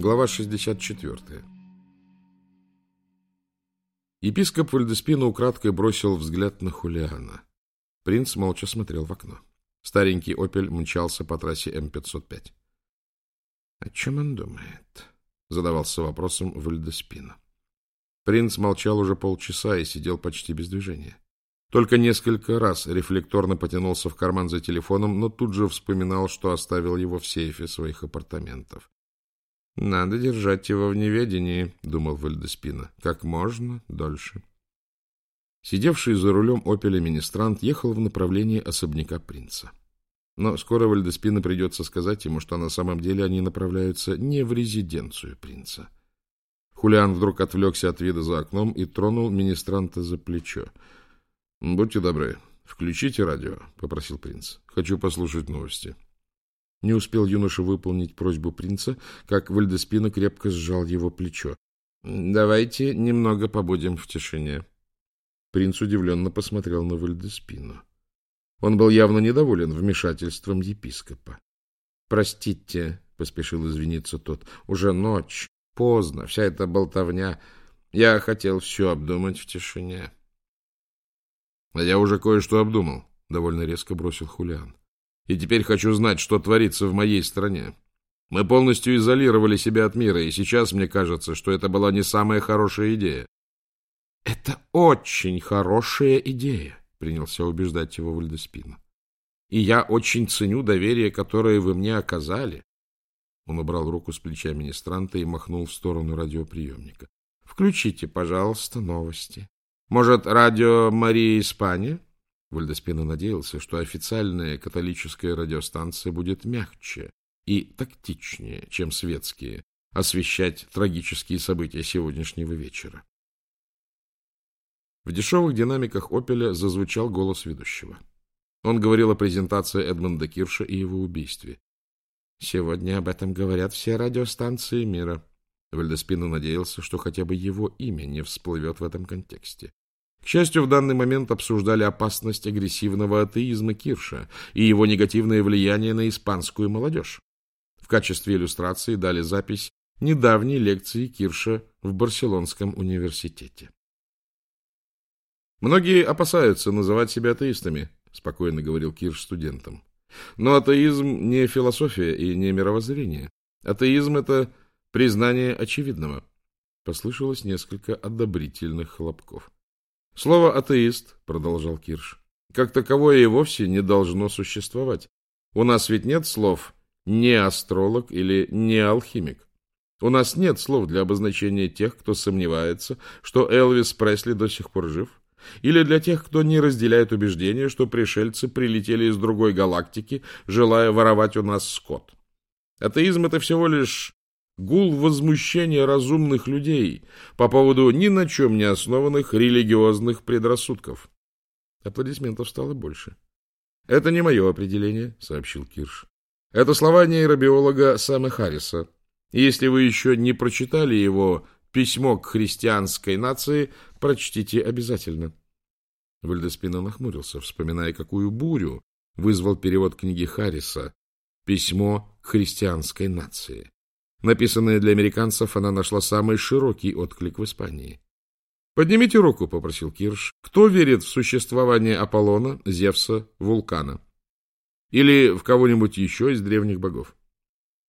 Глава 64. Епископ Вальдеспина украдкой бросил взгляд на Хулиана. Принц молча смотрел в окно. Старенький «Опель» мчался по трассе М-505. — О чем он думает? — задавался вопросом Вальдеспина. Принц молчал уже полчаса и сидел почти без движения. Только несколько раз рефлекторно потянулся в карман за телефоном, но тут же вспоминал, что оставил его в сейфе своих апартаментов. «Надо держать его в неведении», — думал Вальдеспина, — «как можно дольше». Сидевший за рулем «Опеля» министрант ехал в направлении особняка принца. Но скоро Вальдеспина придется сказать ему, что на самом деле они направляются не в резиденцию принца. Хулиан вдруг отвлекся от вида за окном и тронул министранта за плечо. — Будьте добры, включите радио, — попросил принц. — Хочу послушать новости. — не успел юноша выполнить просьбу принца, как Вальдеспина крепко сжал его плечо. — Давайте немного побудем в тишине. Принц удивленно посмотрел на Вальдеспину. Он был явно недоволен вмешательством епископа. — Простите, — поспешил извиниться тот, — уже ночь, поздно, вся эта болтовня. Я хотел все обдумать в тишине. — А я уже кое-что обдумал, — довольно резко бросил Хулиан и теперь хочу знать, что творится в моей стране. Мы полностью изолировали себя от мира, и сейчас мне кажется, что это была не самая хорошая идея. — Это очень хорошая идея, — принялся убеждать его Вальдеспина. — И я очень ценю доверие, которое вы мне оказали. Он убрал руку с плеча министранта и махнул в сторону радиоприемника. — Включите, пожалуйста, новости. Может, радио Мария Испания? — Вальдеспина надеялся, что официальная католическая радиостанция будет мягче и тактичнее, чем светские, освещать трагические события сегодняшнего вечера. В дешевых динамиках «Опеля» зазвучал голос ведущего. Он говорил о презентации Эдмонда Кирша и его убийстве. «Сегодня об этом говорят все радиостанции мира». Вальдеспина надеялся, что хотя бы его имя не всплывет в этом контексте. К счастью, в данный момент обсуждали опасность агрессивного атеизма Кирша и его негативное влияние на испанскую молодежь. В качестве иллюстрации дали запись недавней лекции Кирша в Барселонском университете. «Многие опасаются называть себя атеистами», — спокойно говорил Кирш студентам. «Но атеизм не философия и не мировоззрение. Атеизм — это признание очевидного». Послышалось несколько одобрительных хлопков. Слово «атеист», — продолжал Кирш, — как таковое и вовсе не должно существовать. У нас ведь нет слов «не астролог» или «не алхимик». У нас нет слов для обозначения тех, кто сомневается, что Элвис Пресли до сих пор жив, или для тех, кто не разделяет убеждения, что пришельцы прилетели из другой галактики, желая воровать у нас скот. Атеизм — это всего лишь гул возмущения разумных людей по поводу ни на чем не основанных религиозных предрассудков. Аплодисментов стало больше. «Это не мое определение», — сообщил Кирш. «Это слова нейробиолога Сэма Харриса. если вы еще не прочитали его «Письмо к христианской нации», прочтите обязательно». Вальдеспина нахмурился, вспоминая, какую бурю вызвал перевод книги Харриса «Письмо к христианской нации». Написанная для американцев, она нашла самый широкий отклик в Испании. «Поднимите руку», — попросил Кирш. «Кто верит в существование Аполлона, Зевса, вулкана? Или в кого-нибудь еще из древних богов?»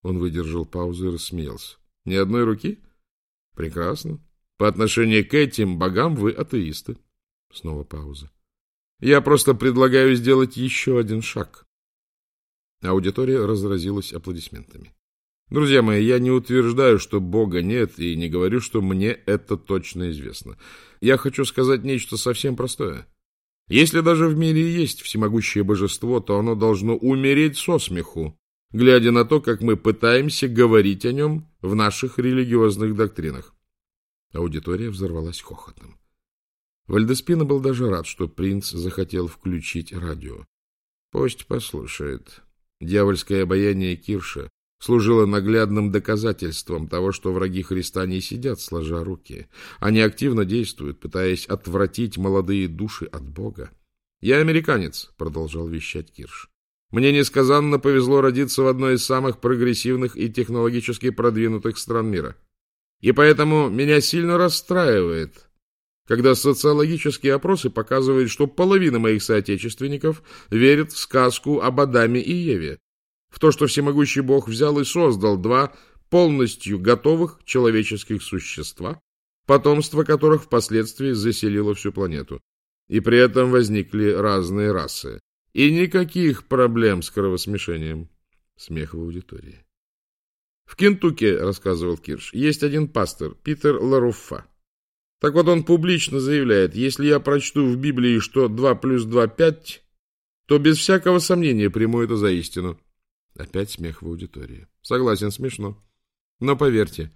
Он выдержал паузу и рассмеялся. «Ни одной руки? Прекрасно. По отношению к этим богам вы атеисты». Снова пауза. «Я просто предлагаю сделать еще один шаг». Аудитория разразилась аплодисментами. Друзья мои, я не утверждаю, что Бога нет, и не говорю, что мне это точно известно. Я хочу сказать нечто совсем простое. Если даже в мире есть всемогущее божество, то оно должно умереть со смеху, глядя на то, как мы пытаемся говорить о нем в наших религиозных доктринах. Аудитория взорвалась хохотом. Вальдеспина был даже рад, что принц захотел включить радио. Пусть послушает. Дьявольское обаяние Кирша служило наглядным доказательством того, что враги Христа не сидят, сложа руки. Они активно действуют, пытаясь отвратить молодые души от Бога. «Я американец», — продолжал вещать Кирш. Мне несказанно повезло родиться в одной из самых прогрессивных и технологически продвинутых стран мира. И поэтому меня сильно расстраивает, когда социологические опросы показывают, что половина моих соотечественников верит в сказку об Адаме и Еве, в то, что всемогущий Бог взял и создал два полностью готовых человеческих существа, потомство которых впоследствии заселило всю планету. И при этом возникли разные расы. И никаких проблем с кровосмешением. Смех в аудитории. В Кентукки, рассказывал Кирш, есть один пастор, Питер Ларуффа. Так вот он публично заявляет, если я прочту в Библии, что 2 плюс 2 – 5, то без всякого сомнения приму это за истину. Опять смех в аудитории. Согласен, смешно. Но поверьте,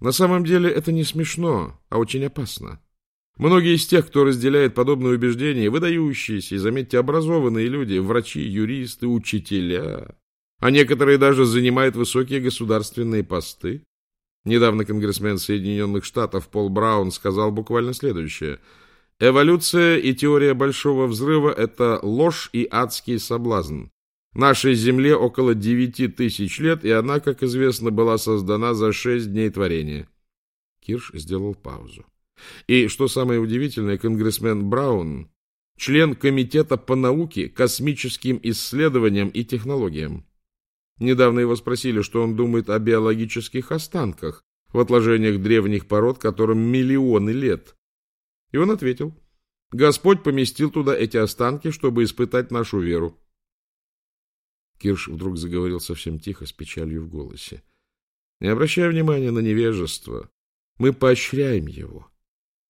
на самом деле это не смешно, а очень опасно. Многие из тех, кто разделяет подобные убеждения, выдающиеся и, заметьте, образованные люди, врачи, юристы, учителя, а некоторые даже занимают высокие государственные посты, Недавно конгрессмен Соединенных Штатов Пол Браун сказал буквально следующее. «Эволюция и теория Большого Взрыва – это ложь и адский соблазн. Нашей Земле около девяти тысяч лет, и она, как известно, была создана за шесть дней творения». Кирш сделал паузу. И, что самое удивительное, конгрессмен Браун – член Комитета по науке, космическим исследованиям и технологиям. Недавно его спросили, что он думает о биологических останках в отложениях древних пород, которым миллионы лет. И он ответил, Господь поместил туда эти останки, чтобы испытать нашу веру. Кирш вдруг заговорил совсем тихо, с печалью в голосе. Не обращая внимания на невежество, мы поощряем его,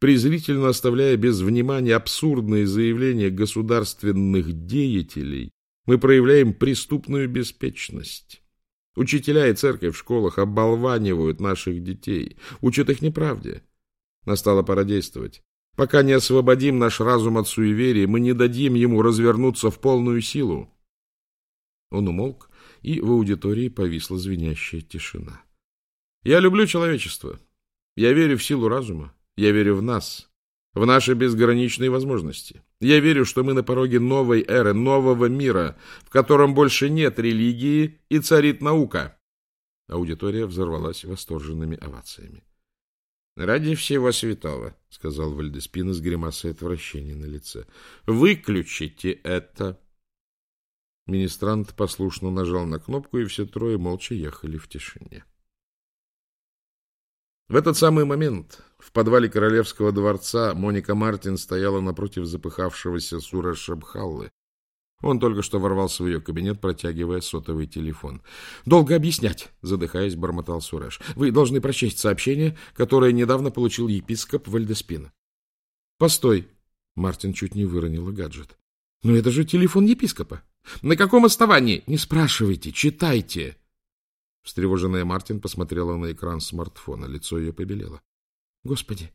презрительно оставляя без внимания абсурдные заявления государственных деятелей, мы проявляем преступную беспечность. Учителя и церковь в школах оболванивают наших детей, учат их неправде. Настала пора действовать. Пока не освободим наш разум от суеверия, мы не дадим ему развернуться в полную силу. Он умолк, и в аудитории повисла звенящая тишина. Я люблю человечество. Я верю в силу разума. Я верю в нас в наши безграничные возможности. Я верю, что мы на пороге новой эры, нового мира, в котором больше нет религии и царит наука. Аудитория взорвалась восторженными овациями. — Ради всего святого, — сказал Вальдеспина с гримасой отвращения на лице, — выключите это. Министрант послушно нажал на кнопку, и все трое молча ехали в тишине. В этот самый момент в подвале королевского дворца Моника Мартин стояла напротив запыхавшегося Сура Шабхаллы. Он только что ворвался в ее кабинет, протягивая сотовый телефон. «Долго объяснять», — задыхаясь, бормотал Суреш. «Вы должны прочесть сообщение, которое недавно получил епископ Вальдеспина». «Постой», — Мартин чуть не выронила гаджет. «Но это же телефон епископа. На каком основании? Не спрашивайте, читайте». Встревоженная Мартин посмотрела на экран смартфона. Лицо ее побелело. — Господи,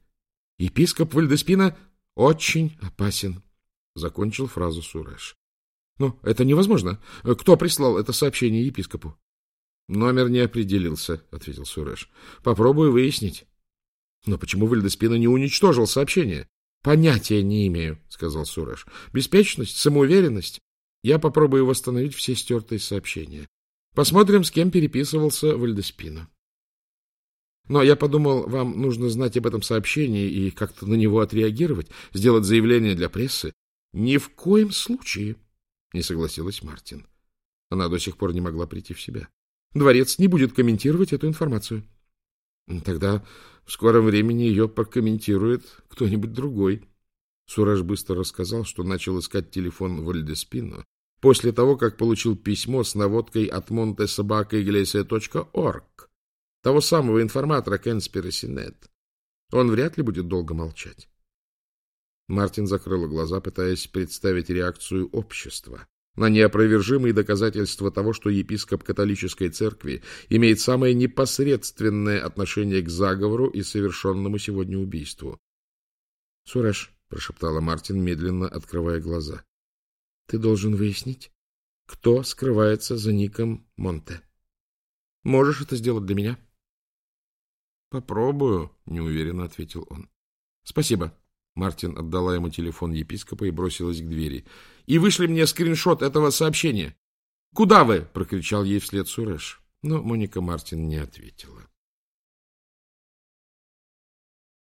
епископ Вальдеспина очень опасен, — закончил фразу Суреш. — Но это невозможно. Кто прислал это сообщение епископу? — Номер не определился, — ответил Суреш. — Попробую выяснить. — Но почему Вальдеспина не уничтожил сообщение? — Понятия не имею, — сказал Суреш. — Беспечность, самоуверенность. Я попробую восстановить все стертые сообщения. Посмотрим, с кем переписывался Вальдеспина. Но я подумал, вам нужно знать об этом сообщении и как-то на него отреагировать, сделать заявление для прессы. Ни в коем случае, не согласилась Мартин. Она до сих пор не могла прийти в себя. Дворец не будет комментировать эту информацию. Тогда в скором времени ее прокомментирует кто-нибудь другой. Сураж быстро рассказал, что начал искать телефон Вальдеспино после того, как получил письмо с наводкой от montesobacaiglesias.org, того самого информатора Conspiracy.net. Он вряд ли будет долго молчать. Мартин закрыла глаза, пытаясь представить реакцию общества на неопровержимые доказательства того, что епископ католической церкви имеет самое непосредственное отношение к заговору и совершенному сегодня убийству. — Суреш, — прошептала Мартин, медленно открывая глаза. Ты должен выяснить, кто скрывается за ником Монте. Можешь это сделать для меня? — Попробую, — неуверенно ответил он. — Спасибо. Мартин отдала ему телефон епископа и бросилась к двери. — И вышли мне скриншот этого сообщения. Куда вы? — прокричал ей вслед Суреш. Но Моника Мартин не ответила.